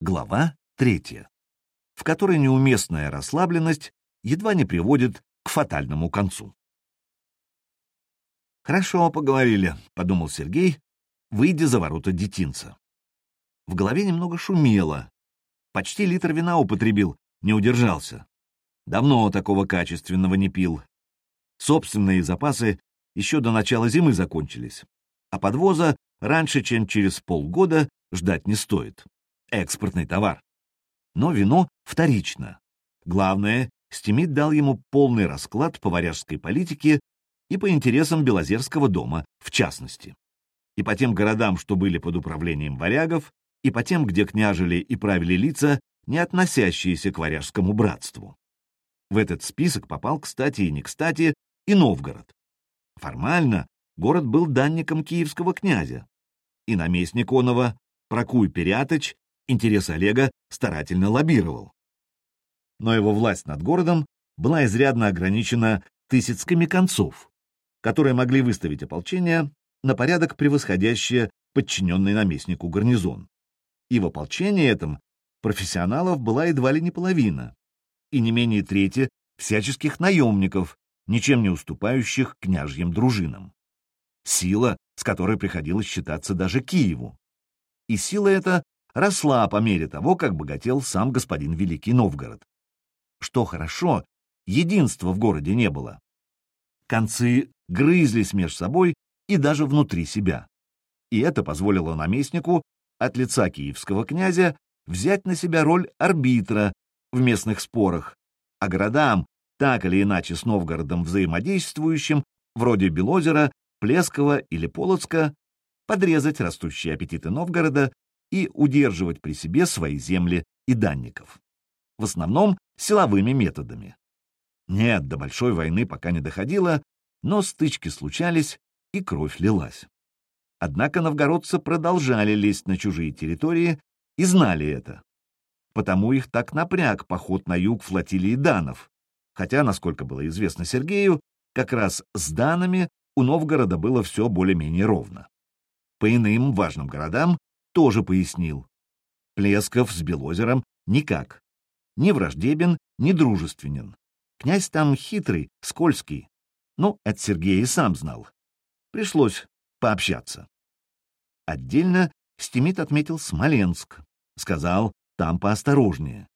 Глава третья, в которой неуместная расслабленность едва не приводит к фатальному концу. «Хорошо поговорили», — подумал Сергей, выйдя за ворота детинца. В голове немного шумело. Почти литр вина употребил, не удержался. Давно такого качественного не пил. Собственные запасы еще до начала зимы закончились, а подвоза раньше, чем через полгода, ждать не стоит. Экспортный товар. Но вино вторично. Главное, Стимит дал ему полный расклад по варяжской политике и по интересам Белозерского дома, в частности. И по тем городам, что были под управлением варягов, и по тем, где княжили и правили лица, не относящиеся к варяжскому братству. В этот список попал, кстати и не кстати, и Новгород. Формально город был данником киевского князя, и наместник Онова, Прокуй Перятыч, интерес Олега старательно лоббировал. Но его власть над городом была изрядно ограничена тысяцкими концов, которые могли выставить ополчение на порядок превосходящее подчиненный наместнику гарнизон. И в ополчении этом профессионалов была едва ли не половина, и не менее трети всяческих наемников, ничем не уступающих княжьим дружинам. Сила, с которой приходилось считаться даже Киеву. И сила эта росла по мере того, как богател сам господин Великий Новгород. Что хорошо, единства в городе не было. Концы грызлись между собой и даже внутри себя. И это позволило наместнику от лица киевского князя взять на себя роль арбитра в местных спорах, а городам, так или иначе с Новгородом взаимодействующим, вроде Белозера, Плескова или Полоцка, подрезать растущие аппетиты Новгорода и удерживать при себе свои земли и данников. В основном силовыми методами. Нет, до большой войны пока не доходило, но стычки случались, и кровь лилась. Однако новгородцы продолжали лезть на чужие территории и знали это. Потому их так напряг поход на юг флотилии данов, хотя, насколько было известно Сергею, как раз с данами у Новгорода было все более-менее ровно. По иным важным городам тоже пояснил. Плесков с Белозером никак. Ни враждебен, ни дружественен. Князь там хитрый, скользкий. Ну, это Сергей и сам знал. Пришлось пообщаться. Отдельно Стимит отметил Смоленск. Сказал, там поосторожнее.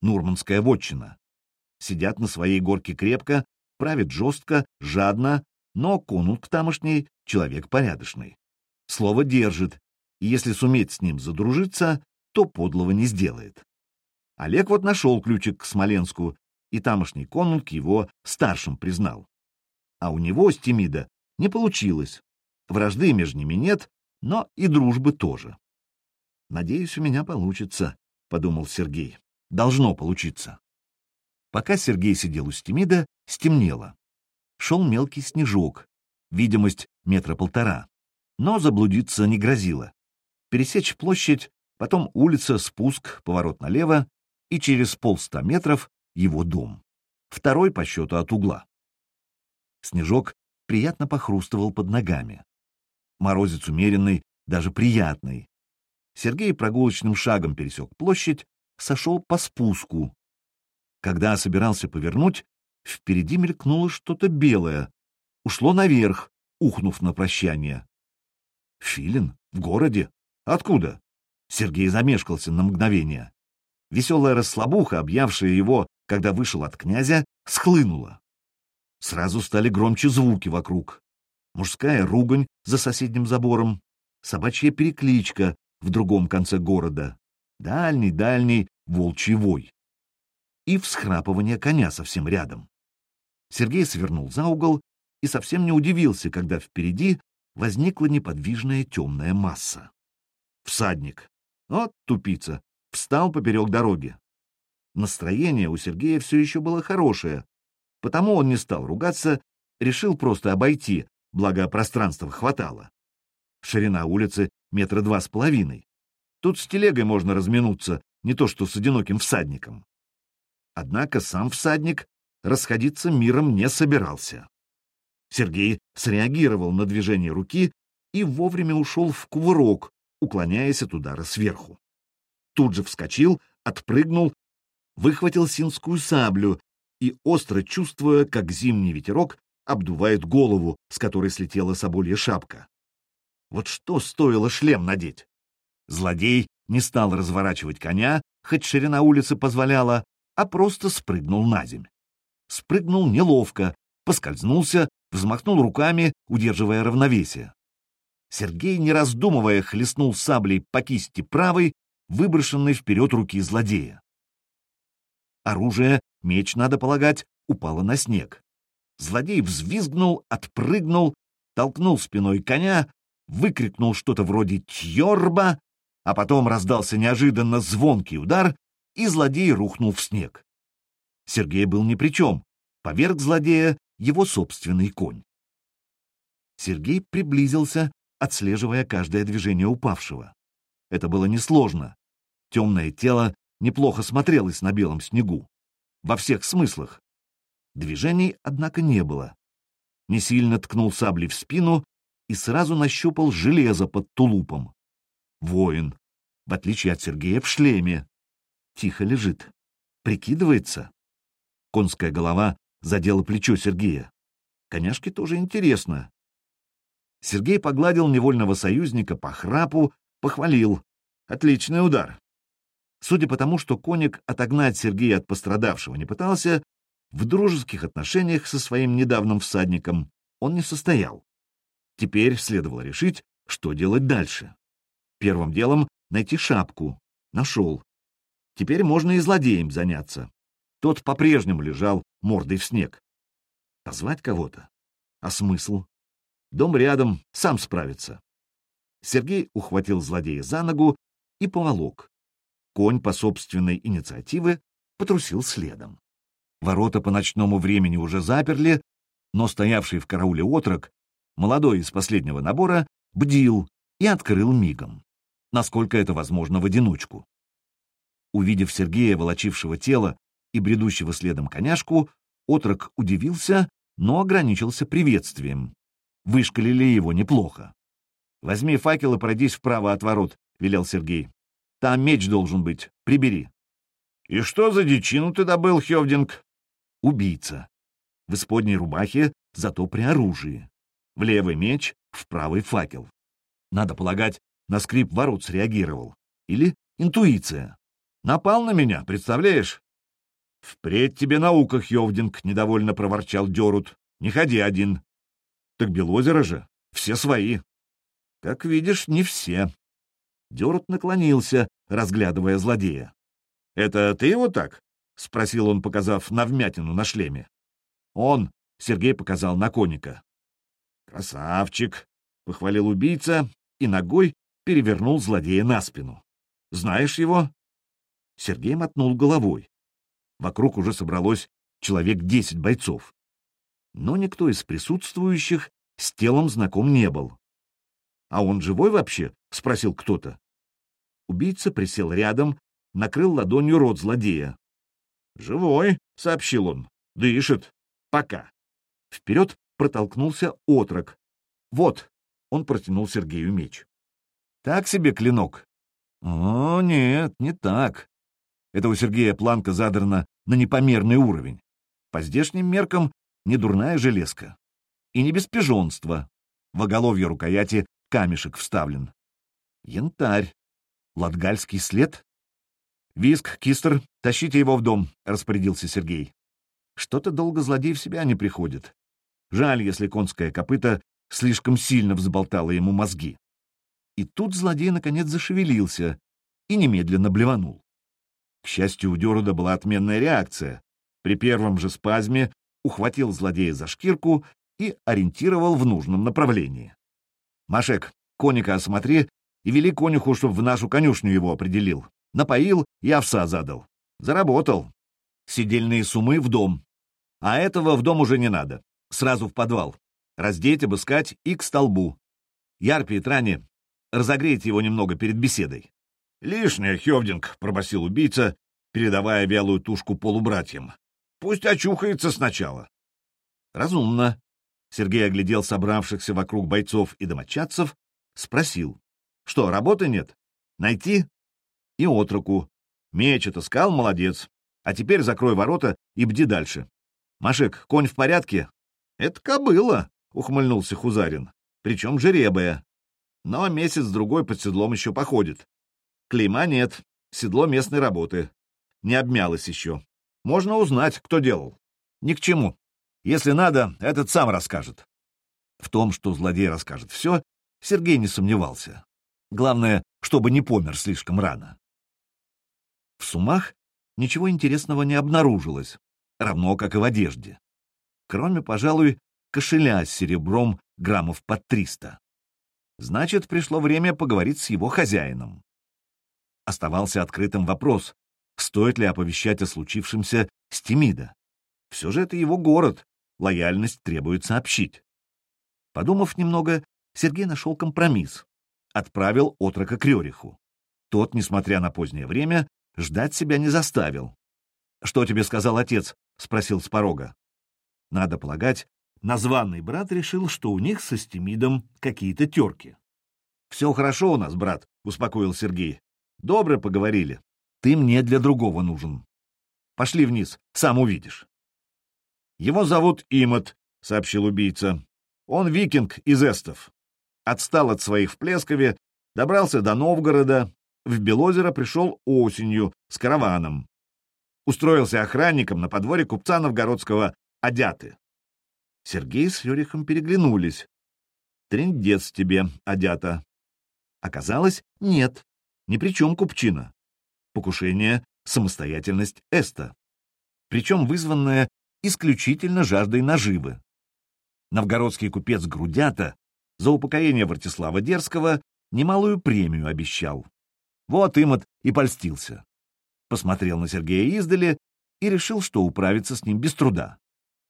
Нурманская вотчина. Сидят на своей горке крепко, правят жестко, жадно, но конунг тамошний человек порядочный. Слово держит, и если суметь с ним задружиться, то подлого не сделает. Олег вот нашел ключик к Смоленску, и тамошний конунг его старшим признал. А у него, Стимида, не получилось. Вражды между ними нет, но и дружбы тоже. «Надеюсь, у меня получится», — подумал Сергей. «Должно получиться». Пока Сергей сидел у Стимида, стемнело. Шел мелкий снежок, видимость метра полтора, но заблудиться не грозило. Пересечь площадь, потом улица, спуск, поворот налево, и через полста метров его дом. Второй по счету от угла. Снежок приятно похрустывал под ногами. Морозец умеренный, даже приятный. Сергей прогулочным шагом пересек площадь, сошел по спуску. Когда собирался повернуть, впереди мелькнуло что-то белое. Ушло наверх, ухнув на прощание. Филин? В городе? Откуда? Сергей замешкался на мгновение. Веселая расслабуха, объявшая его, когда вышел от князя, схлынула. Сразу стали громче звуки вокруг. Мужская ругань за соседним забором, собачья перекличка в другом конце города, дальний-дальний волчий вой. И всхрапывание коня совсем рядом. Сергей свернул за угол и совсем не удивился, когда впереди возникла неподвижная темная масса. Всадник. Вот тупица встал поперек дороги. Настроение у Сергея все еще было хорошее, потому он не стал ругаться, решил просто обойти, благо пространства хватало. Ширина улицы метра два с половиной. Тут с телегой можно разминуться, не то что с одиноким всадником. Однако сам всадник расходиться миром не собирался. Сергей среагировал на движение руки и вовремя ушел в кувырок, уклоняясь от удара сверху. тут же вскочил, отпрыгнул, выхватил синскую саблю и, остро чувствуя, как зимний ветерок обдувает голову, с которой слетела соболья шапка. Вот что стоило шлем надеть? Злодей не стал разворачивать коня, хоть ширина улицы позволяла, а просто спрыгнул на земь. Спрыгнул неловко, поскользнулся, взмахнул руками, удерживая равновесие. Сергей, не раздумывая, хлестнул саблей по кисти правой, выброшенной вперед руки злодея. Оружие, меч, надо полагать, упало на снег. Злодей взвизгнул, отпрыгнул, толкнул спиной коня, выкрикнул что-то вроде «Тьорба!», а потом раздался неожиданно звонкий удар, и злодей рухнул в снег. Сергей был ни при чем, поверг злодея его собственный конь. Сергей приблизился, отслеживая каждое движение упавшего. Это было несложно. Темное тело неплохо смотрелось на белом снегу. Во всех смыслах. Движений, однако, не было. Не сильно ткнул саблей в спину и сразу нащупал железо под тулупом. Воин, в отличие от Сергея, в шлеме. Тихо лежит. Прикидывается. Конская голова задела плечо Сергея. Коняшке тоже интересно. Сергей погладил невольного союзника по храпу, похвалил. Отличный удар. Судя по тому, что коник отогнать Сергея от пострадавшего не пытался, в дружеских отношениях со своим недавним всадником он не состоял. Теперь следовало решить, что делать дальше. Первым делом найти шапку. Нашел. Теперь можно и злодеем заняться. Тот по-прежнему лежал мордой в снег. Позвать кого-то? А смысл? Дом рядом, сам справится. Сергей ухватил злодея за ногу и поволок. Конь по собственной инициативе потрусил следом. Ворота по ночному времени уже заперли, но стоявший в карауле отрок, молодой из последнего набора, бдил и открыл мигом, насколько это возможно в одиночку. Увидев Сергея, волочившего тело и бредущего следом коняшку, отрок удивился, но ограничился приветствием. Вышкалили его неплохо. «Возьми факел и пройдись вправо от ворот», — велел Сергей. Там меч должен быть. Прибери. — И что за дичину ты добыл, Хевдинг? — Убийца. В исподней рубахе, зато при оружии. В левый меч, в правый факел. Надо полагать, на скрип ворот среагировал. Или интуиция. Напал на меня, представляешь? — Впредь тебе наука, Хевдинг, — недовольно проворчал Дерут. — Не ходи один. — Так Белозеро же, все свои. — Как видишь, не все. Дерут наклонился, разглядывая злодея. — Это ты его так? — спросил он, показав на вмятину на шлеме. — Он, — Сергей показал на коника. — Красавчик, — похвалил убийца и ногой перевернул злодея на спину. — Знаешь его? Сергей мотнул головой. Вокруг уже собралось человек десять бойцов. Но никто из присутствующих с телом знаком не был. — А он живой вообще? — спросил кто-то. Убийца присел рядом, накрыл ладонью рот злодея. «Живой», — сообщил он. «Дышит. Пока». Вперед протолкнулся отрок. «Вот», — он протянул Сергею меч. «Так себе клинок». «О, нет, не так». Это у Сергея планка задрана на непомерный уровень. По здешним меркам не дурная железка. И не без пижонства. В оголовье рукояти камешек вставлен. Янтарь. Латгальский след? Виск, Кистер, тащите его в дом, — распорядился Сергей. Что-то долго злодей в себя не приходит. Жаль, если конское копыто слишком сильно взболтало ему мозги. И тут злодей наконец зашевелился и немедленно блеванул. К счастью, у Деруда была отменная реакция. При первом же спазме ухватил злодея за шкирку и ориентировал в нужном направлении. «Машек, коника осмотри и вели конюху, чтоб в нашу конюшню его определил. Напоил и овса задал. Заработал. Сидельные сумы в дом. А этого в дом уже не надо. Сразу в подвал. Раздеть, обыскать и к столбу. Ярпи и Трани, разогрейте его немного перед беседой. — Лишнее, Хевдинг, — пробасил убийца, передавая вялую тушку полубратьям. — Пусть очухается сначала. — Разумно. Сергей оглядел собравшихся вокруг бойцов и домочадцев, спросил. Что, работы нет? Найти? И отроку. Меч отыскал, молодец. А теперь закрой ворота и бди дальше. Машек, конь в порядке? Это кобыла, ухмыльнулся Хузарин. Причем жеребая. Но месяц-другой под седлом еще походит. Клейма нет, седло местной работы. Не обмялось еще. Можно узнать, кто делал. Ни к чему. Если надо, этот сам расскажет. В том, что злодей расскажет все, Сергей не сомневался. Главное, чтобы не помер слишком рано. В сумах ничего интересного не обнаружилось, равно как и в одежде. Кроме, пожалуй, кошеля с серебром граммов под триста. Значит, пришло время поговорить с его хозяином. Оставался открытым вопрос, стоит ли оповещать о случившемся Стемида. Все же это его город, лояльность требует сообщить. Подумав немного, Сергей нашел компромисс. Отправил отрока к Рериху. Тот, несмотря на позднее время, ждать себя не заставил. «Что тебе сказал отец?» — спросил с порога. Надо полагать, названный брат решил, что у них со Стемидом какие-то терки. «Все хорошо у нас, брат», — успокоил Сергей. «Добро поговорили. Ты мне для другого нужен. Пошли вниз, сам увидишь». «Его зовут Имот», — сообщил убийца. «Он викинг из эстов. Отстал от своих в Плескове, добрался до Новгорода, в Белозеро пришел осенью с караваном. Устроился охранником на подворье купца новгородского Адяты. Сергей с Юрихом переглянулись. «Трындец тебе, Адята». Оказалось, нет, ни при чем купчина. Покушение — самостоятельность Эста, причем вызванная исключительно жаждой наживы. Новгородский купец Грудята за упокоение Вартислава Дерского немалую премию обещал. Вот Имот и польстился. Посмотрел на Сергея издали и решил, что управится с ним без труда,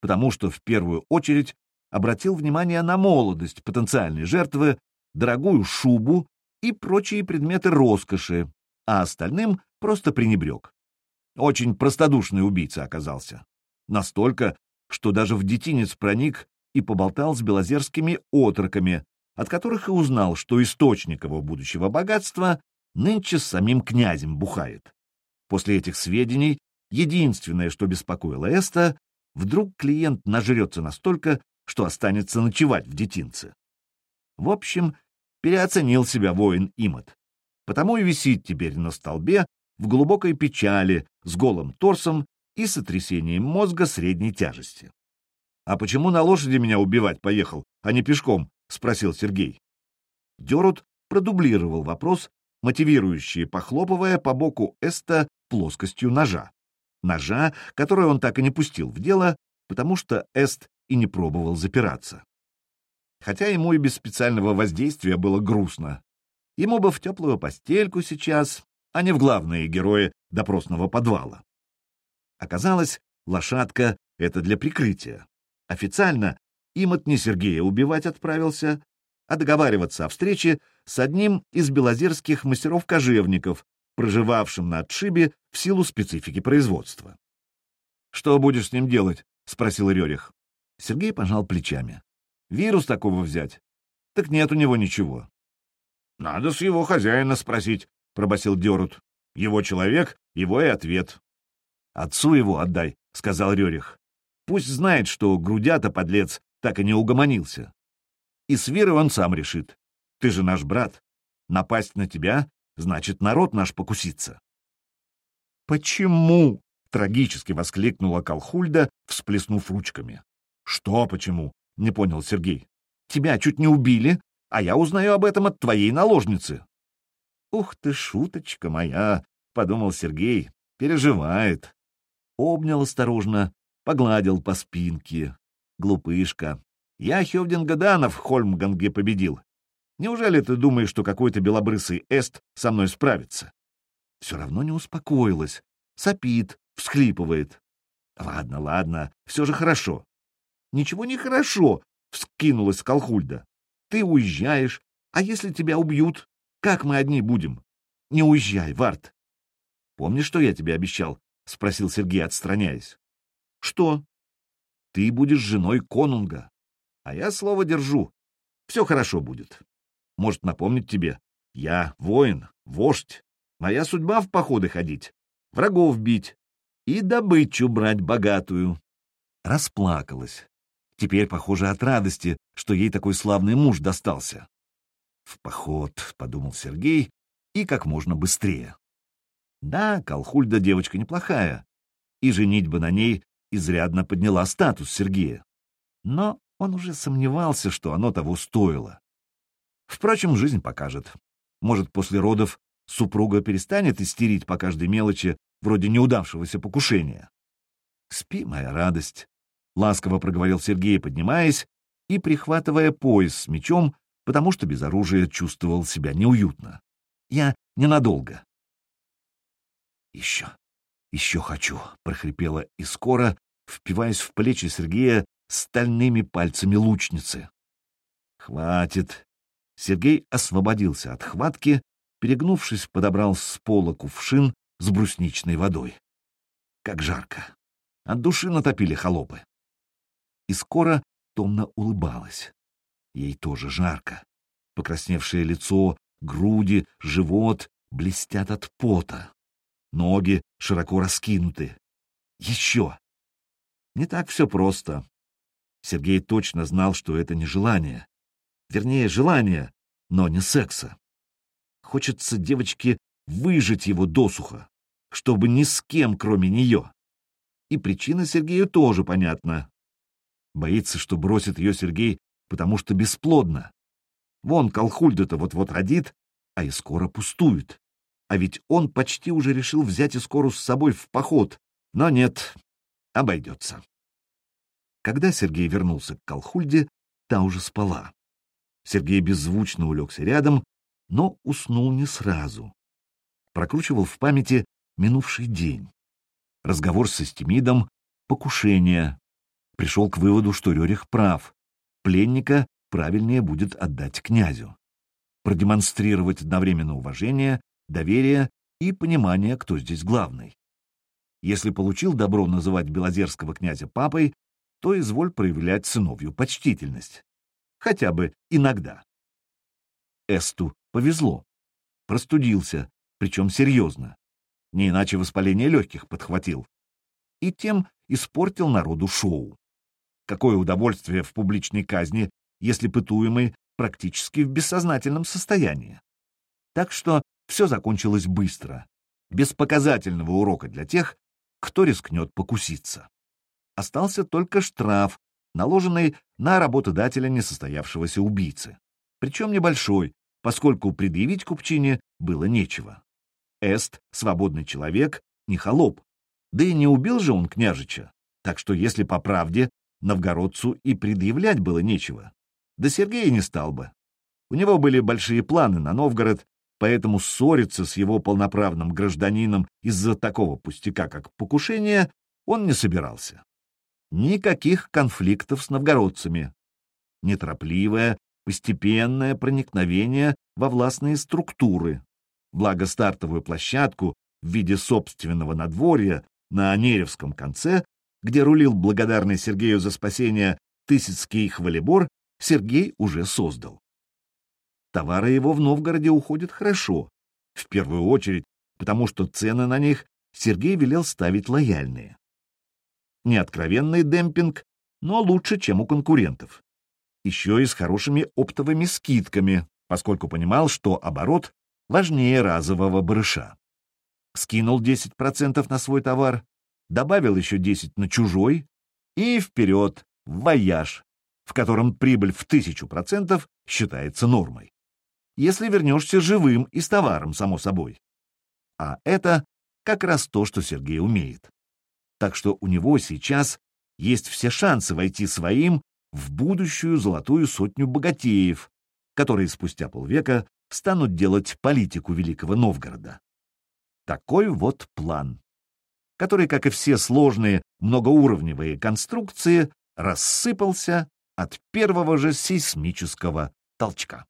потому что в первую очередь обратил внимание на молодость потенциальной жертвы, дорогую шубу и прочие предметы роскоши, а остальным просто пренебрег. Очень простодушный убийца оказался. Настолько, что даже в детинец проник и поболтал с белозерскими отроками, от которых и узнал, что источник его будущего богатства нынче с самим князем бухает. После этих сведений единственное, что беспокоило Эста, вдруг клиент нажрется настолько, что останется ночевать в детинце. В общем, переоценил себя воин Имот. Потому и висит теперь на столбе в глубокой печали, с голым торсом и сотрясением мозга средней тяжести. — А почему на лошади меня убивать поехал, а не пешком? — спросил Сергей. Дерут продублировал вопрос мотивирующие, похлопывая по боку Эста плоскостью ножа. Ножа, который он так и не пустил в дело, потому что Эст и не пробовал запираться. Хотя ему и без специального воздействия было грустно. Ему бы в теплую постельку сейчас, а не в главные герои допросного подвала. Оказалось, лошадка — это для прикрытия. Официально им от не Сергея убивать отправился, а договариваться о встрече с одним из белозерских мастеров-кожевников, проживавшим на отшибе в силу специфики производства. «Что будешь с ним делать?» — спросил Рерих. Сергей пожал плечами. «Вирус такого взять? Так нет у него ничего». «Надо с его хозяина спросить», — пробасил Дерут. «Его человек, его и ответ». «Отцу его отдай», — сказал Рерих. «Пусть знает, что грудята, подлец, так и не угомонился. И с Верой он сам решит. Ты же наш брат. Напасть на тебя — значит, народ наш покусится. «Почему?» — трагически воскликнула Колхульда, всплеснув ручками. «Что почему?» — не понял Сергей. «Тебя чуть не убили, а я узнаю об этом от твоей наложницы». «Ух ты, шуточка моя!» — подумал Сергей. «Переживает». Обнял осторожно, погладил по спинке. Глупышка. Я Хевдинга Дана в Хольмганге победил. Неужели ты думаешь, что какой-то белобрысый эст со мной справится? Все равно не успокоилась. Сопит, всхлипывает. Ладно, ладно, все же хорошо. Ничего не хорошо, вскинулась Колхульда. Ты уезжаешь, а если тебя убьют, как мы одни будем? Не уезжай, Варт. Помнишь, что я тебе обещал? Спросил Сергей, отстраняясь. Что? Ты будешь женой конунга. А я слово держу. Все хорошо будет. Может напомнить тебе, я воин, вождь. Моя судьба в походы ходить, врагов бить и добычу брать богатую. Расплакалась. Теперь, похоже, от радости, что ей такой славный муж достался. В поход, — подумал Сергей, — и как можно быстрее. Да, Колхульда девочка неплохая, и женить бы на ней изрядно подняла статус Сергея. Но он уже сомневался, что оно того стоило. Впрочем, жизнь покажет. Может, после родов супруга перестанет истерить по каждой мелочи, вроде неудавшегося покушения. «Спи, моя радость», — ласково проговорил Сергей, поднимаясь и прихватывая пояс с мечом, потому что без оружия чувствовал себя неуютно. «Я ненадолго». «Еще, еще хочу», — прохрипела и скоро, впиваясь в плечи Сергея стальными пальцами лучницы. «Хватит!» Сергей освободился от хватки, перегнувшись, подобрал с пола кувшин с брусничной водой. Как жарко! От души натопили холопы. И скоро томно улыбалась. Ей тоже жарко. Покрасневшее лицо, груди, живот блестят от пота. Ноги широко раскинуты. Еще! Не так все просто. Сергей точно знал, что это не желание. Вернее, желание, но не секса. Хочется девочке выжить его досуха, чтобы ни с кем, кроме нее. И причина Сергею тоже понятна. Боится, что бросит ее Сергей, потому что бесплодно. Вон Колхульда-то вот-вот родит, а и скоро пустует. А ведь он почти уже решил взять Искору с собой в поход, но нет, обойдется. Когда Сергей вернулся к Колхульде, та уже спала. Сергей беззвучно улегся рядом, но уснул не сразу. Прокручивал в памяти минувший день. Разговор со Стемидом, покушение. Пришел к выводу, что Рерих прав. Пленника правильнее будет отдать князю. Продемонстрировать одновременно уважение, доверие и понимание, кто здесь главный. Если получил добро называть Белозерского князя папой, то изволь проявлять сыновью почтительность. Хотя бы иногда. Эсту повезло. Простудился, причем серьезно. Не иначе воспаление легких подхватил. И тем испортил народу шоу. Какое удовольствие в публичной казни, если пытуемый практически в бессознательном состоянии. Так что все закончилось быстро, без показательного урока для тех, кто рискнет покуситься остался только штраф, наложенный на работодателя несостоявшегося убийцы. Причем небольшой, поскольку предъявить купчине было нечего. Эст — свободный человек, не холоп. Да и не убил же он княжича, так что, если по правде, новгородцу и предъявлять было нечего. Да Сергей не стал бы. У него были большие планы на Новгород, поэтому ссориться с его полноправным гражданином из-за такого пустяка, как покушение, он не собирался. Никаких конфликтов с новгородцами. Неторопливое, постепенное проникновение во властные структуры. Благо стартовую площадку в виде собственного надворья на Неревском конце, где рулил благодарный Сергею за спасение Тысяцкий хвалебор, Сергей уже создал. Товары его в Новгороде уходят хорошо, в первую очередь, потому что цены на них Сергей велел ставить лояльные. Не откровенный демпинг, но лучше, чем у конкурентов. Еще и с хорошими оптовыми скидками, поскольку понимал, что оборот важнее разового барыша. Скинул 10% на свой товар, добавил еще 10% на чужой и вперед, в вояж, в котором прибыль в тысячу процентов считается нормой. Если вернешься живым и с товаром, само собой. А это как раз то, что Сергей умеет так что у него сейчас есть все шансы войти своим в будущую золотую сотню богатеев, которые спустя полвека станут делать политику Великого Новгорода. Такой вот план, который, как и все сложные многоуровневые конструкции, рассыпался от первого же сейсмического толчка.